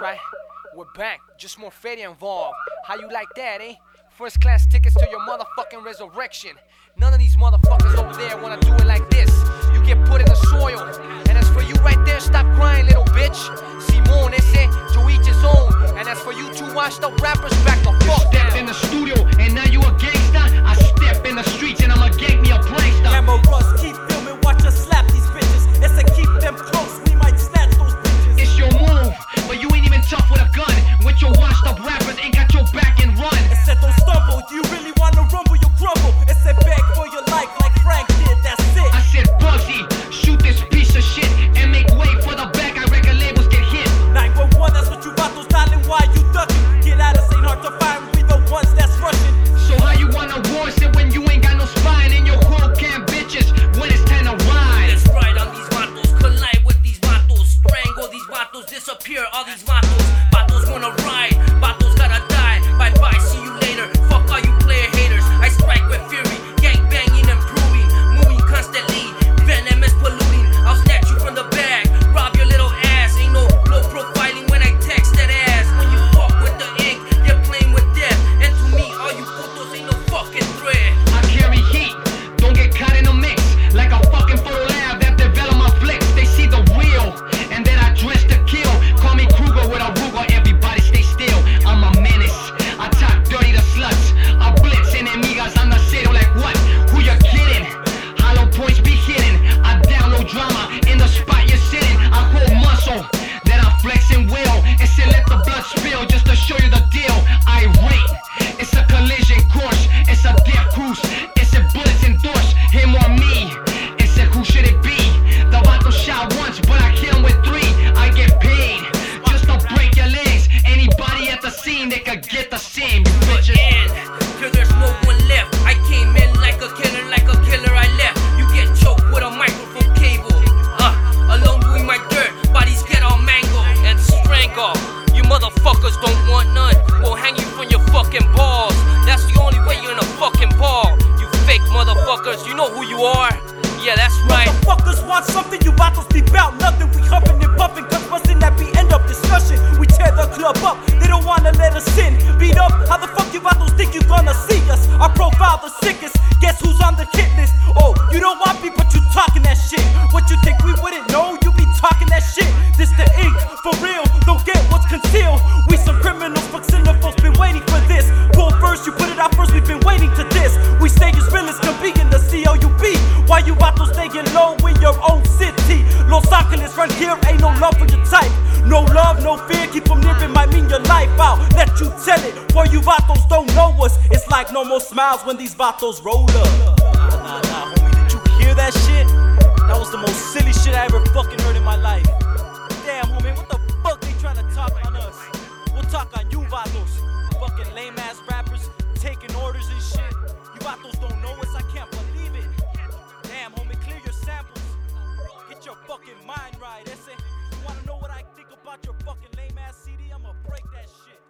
Right, we're back, just more fatty involved. How you like that, eh? First class tickets to your motherfucking resurrection. None of these motherfuckers over there wanna do it like this. You get put in the soil, and as for you right there, stop crying, little bitch. Motherfuckers want something, you bottles be bout nothing. We huffing and puffing, cause bustin' that we end up discussion. We tear the club up, they don't wanna let us in. Beat up, how the Why you about to stay alone in your own city? Los Angeles, right here, ain't no love for your type. No love, no fear, keep from living might mean your life out. Let you tell it, for you vatos don't know us. It's like no more smiles when these vatos roll up. Nah, nah, nah, homie, did you hear that shit? That was the most silly shit I ever fucking heard in my life. out your fucking lame ass CD, I'ma break that shit.